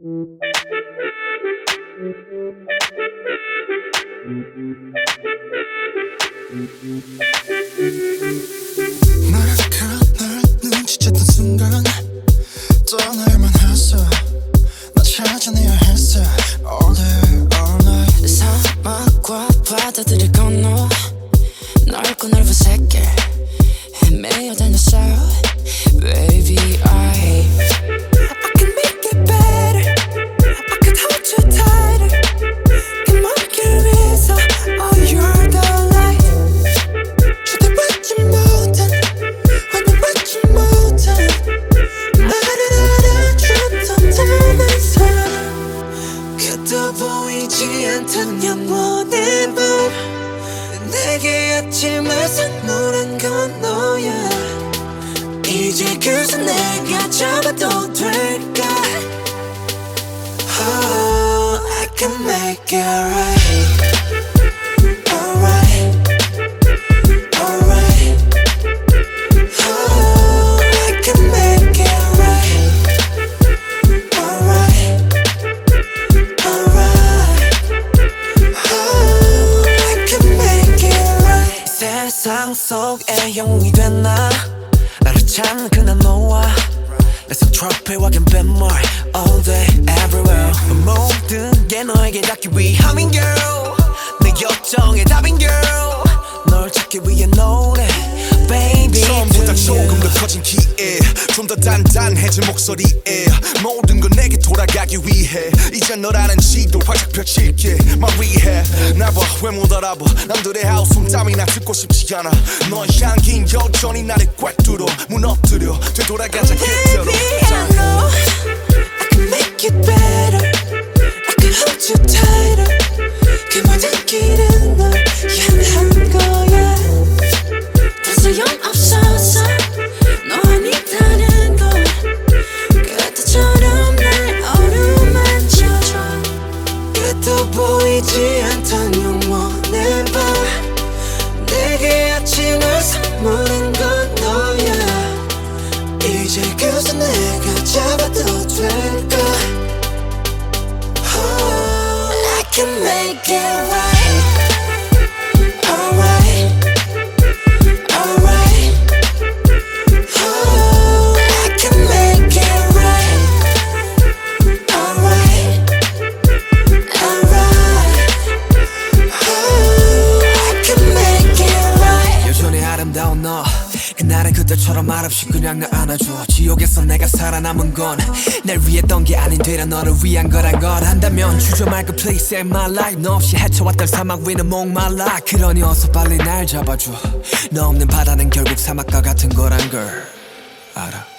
널 눈치챘던 순간 아침을 선물한 건 너야. 이제 그새 내가 잡아도 될까? Oh I can make it right 세상 속에 영웅이 됐나? 나를 찾는 그날 너와 내손 트로피와 갬뱀물 All day everywhere. 모든 게 너에게 닿기 위함인 girl. 내 요청의 답인 girl. 널 찾기 위해 노래. Baby. 처음보다 do 조금 you. 더 커진 기에 좀 더 단단해진 목소리에 모든 건 내게 돌아가기 위해 이제 너라는 지도 활짝 펼칠게 마리해 나봐 왜못 알아봐 남들의 하우스 땀이나 듣고 싶지 않아 너의 향긴 여전히 나를 꽉 뚫어 무너뜨려 되돌아가자 그대로 Baby, I know I can make it better. I can hold you tighter. 그 모든 길은 그날은 그때처럼 말없이 그냥 날 안아줘. 지옥에서 내가 살아남은 건 날 위했던 게 아닌 되려 너를 위한 거란 걸 안다면 주저 말고 please save my life. 너 없이 헤쳐왔던 사막 위는 목말라. 그러니 어서 빨리 날 잡아줘. 너 없는 바다는 결국 사막과 같은 거란 걸 알아